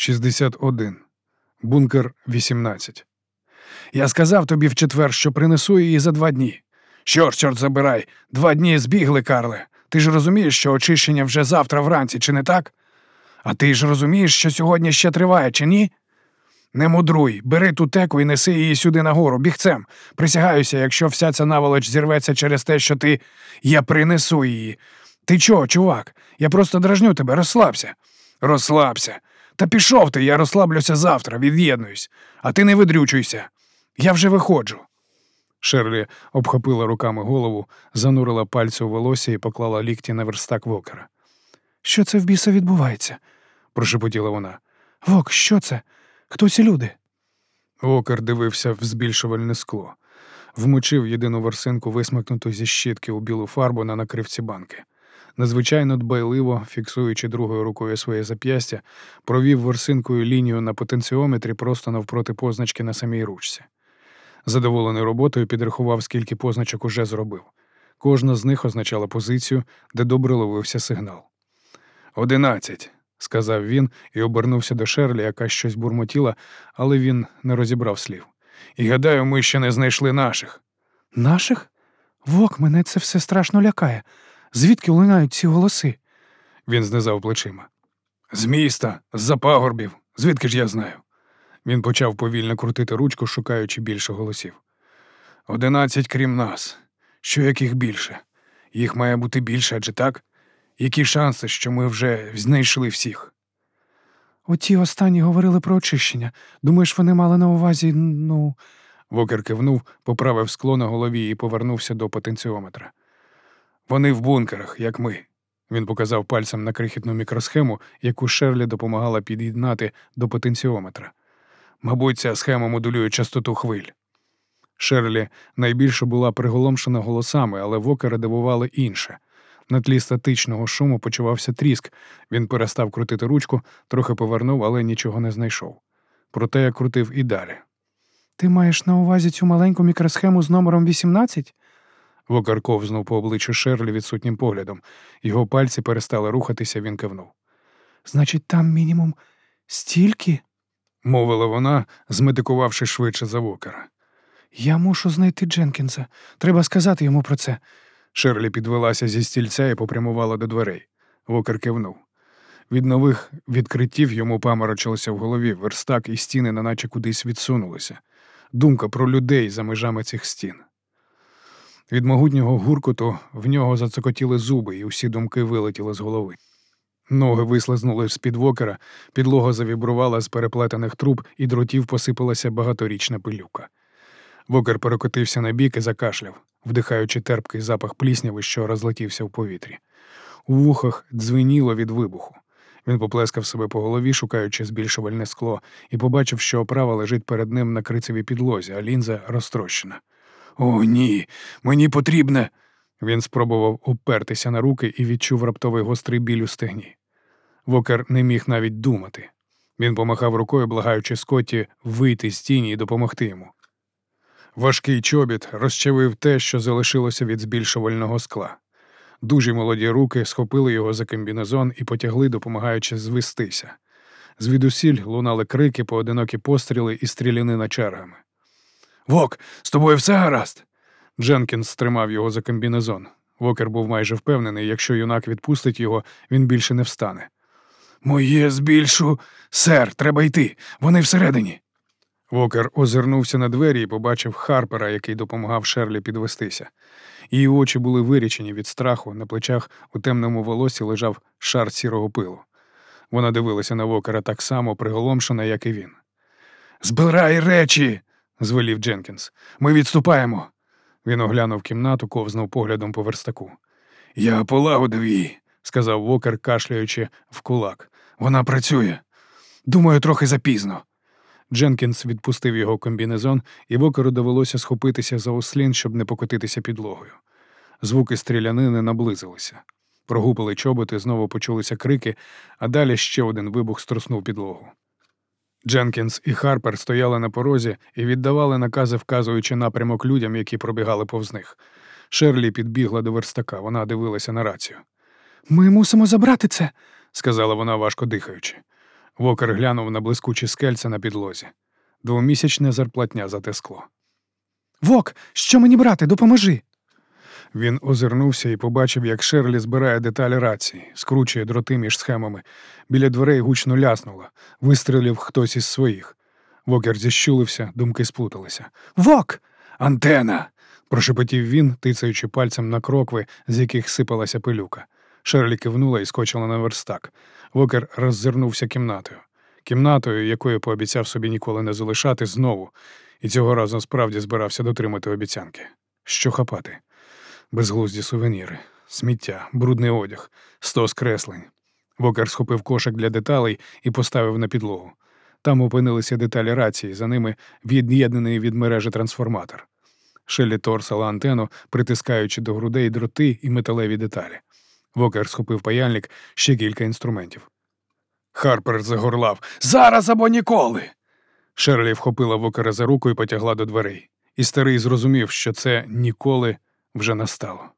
61. Бункер 18. Я сказав тобі в четвер, що принесу її за два дні. Що ж, чорт забирай, два дні збігли, Карле. Ти ж розумієш, що очищення вже завтра вранці, чи не так? А ти ж розумієш, що сьогодні ще триває, чи ні? Не мудруй, бери ту теку і неси її сюди нагору, бігцем. Присягаюся, якщо вся ця наволоч зірветься через те, що ти. Я принесу її. Ти чого, чувак? Я просто дражню тебе, розслабся. Розслабся. Та пішов ти, я розслаблюся завтра, від'єднуюсь, а ти не видрючуйся. Я вже виходжу. Шерлі обхопила руками голову, занурила пальці у волосся і поклала лікті на верстак вокера. Що це в біса відбувається? прошепотіла вона. Вок, що це? Хто ці люди? Вокер дивився в збільшувальне скло, вмочив єдину ворсинку, висмикнуту зі щітки у білу фарбу на накривці банки. Надзвичайно дбайливо, фіксуючи другою рукою своє зап'ястя, провів ворсинкою лінію на потенціометрі просто навпроти позначки на самій ручці. Задоволений роботою підрахував, скільки позначок уже зробив. Кожна з них означала позицію, де добре ловився сигнал. Одинадцять, сказав він і обернувся до Шерлі, яка щось бурмотіла, але він не розібрав слів. І гадаю, ми ще не знайшли наших. Наших? Вок, мене це все страшно лякає. Звідки лунають ці голоси? Він знизав плечима. З міста, з-за пагорбів, звідки ж я знаю? Він почав повільно крутити ручку, шукаючи більше голосів. Одинадцять крім нас. Що яких більше? Їх має бути більше, адже так? Які шанси, що ми вже знайшли всіх? Оті останні говорили про очищення. Думаєш, вони мали на увазі, ну. Вокер кивнув, поправив скло на голові і повернувся до потенціометра. Вони в бункерах, як ми. Він показав пальцем на крихітну мікросхему, яку Шерлі допомагала під'єднати до потенціометра. Мабуть, ця схема модулює частоту хвиль. Шерлі найбільше була приголомшена голосами, але вокера дивувало інше. На тлі статичного шуму почувався тріск. Він перестав крутити ручку, трохи повернув, але нічого не знайшов. Проте я крутив і далі. Ти маєш на увазі цю маленьку мікросхему з номером 18? Вокар ковзнув по обличчю Шерлі відсутнім поглядом. Його пальці перестали рухатися, він кивнув. Значить, там мінімум стільки? мовила вона, зметикувавши швидше за вокера. Я мушу знайти Дженкінса. Треба сказати йому про це. Шерлі підвелася зі стільця і попрямувала до дверей. Вокер кивнув. Від нових відкриттів йому паморочилося в голові, верстак і стіни, неначе кудись відсунулися. Думка про людей за межами цих стін. Від могутнього гуркоту в нього зацокотіли зуби, і усі думки вилетіли з голови. Ноги вислизнули з під вокера, підлога завібрувала з переплетених труб, і дротів посипалася багаторічна пилюка. Вокер перекотився на бік і закашляв, вдихаючи терпкий запах плісняви, що розлетівся в повітрі. У вухах дзвеніло від вибуху. Він поплескав себе по голові, шукаючи збільшувальне скло, і побачив, що оправа лежить перед ним на крицевій підлозі, а лінза розтрощена. О, ні, мені потрібне. Він спробував упертися на руки і відчув раптовий гострий біль у стегні. Вокер не міг навіть думати. Він помахав рукою, благаючи Скотті вийти з тіні і допомогти йому. Важкий чобіт розчавив те, що залишилося від збільшувального скла. Дужі молоді руки схопили його за комбінезон і потягли, допомагаючи звестися. Звідусіль лунали крики, поодинокі постріли і стрілянина чергами. Вок, з тобою все гаразд. Дженкінс стримав його за комбінезон. Вокер був майже впевнений, якщо юнак відпустить його, він більше не встане. Моє збільшу, сер, треба йти. Вони всередині. Вокер озирнувся на двері і побачив Харпера, який допомагав Шерлі підвестися. Її очі були вирічені від страху, на плечах у темному волосі лежав шар сірого пилу. Вона дивилася на вокера так само приголомшена, як і він. Збирай речі, звелів Дженкінс. Ми відступаємо. Він оглянув кімнату, ковзнув поглядом по верстаку. Я полагодив її, сказав вокер, кашляючи в кулак. Вона працює. Думаю, трохи запізно. Дженкінс відпустив його комбінезон, і вокеру довелося схопитися за ослін, щоб не покотитися підлогою. Звуки стрілянини наблизилися. Прогупили чоботи, знову почулися крики, а далі ще один вибух струснув підлогу. Дженкінс і Харпер стояли на порозі і віддавали накази, вказуючи напрямок людям, які пробігали повз них. Шерлі підбігла до верстака, вона дивилася на рацію. Ми мусимо забрати це, сказала вона, важко дихаючи. Вокер глянув на блискучі скельця на підлозі. Двомісячне зарплатня за те скло. Вок, що мені брати? Допоможи. Він озирнувся і побачив, як Шерлі збирає деталі рації, скручує дроти між схемами. Біля дверей гучно ляснуло. Вистрелив хтось із своїх. Вокер зіщулився, думки сплуталися. Вок! Антена. прошепотів він, тицаючи пальцем на крокви, з яких сипалася пилюка. Шерлі кивнула і скочила на верстак. Вокер роззирнувся кімнатою. Кімнатою, якою пообіцяв собі ніколи не залишати, знову, і цього разу справді збирався дотримати обіцянки. Що хапати? Безглузді сувеніри, сміття, брудний одяг, сто скреслень. Вокер схопив кошик для деталей і поставив на підлогу. Там опинилися деталі рації, за ними від'єднаний від мережі трансформатор. Шелі торсала антенну, притискаючи до грудей дроти і металеві деталі. Вокер схопив паяльник, ще кілька інструментів. Харпер загорлав Зараз або ніколи. Шерлі вхопила Вокера за руку і потягла до дверей. І старий зрозумів, що це ніколи вже настало.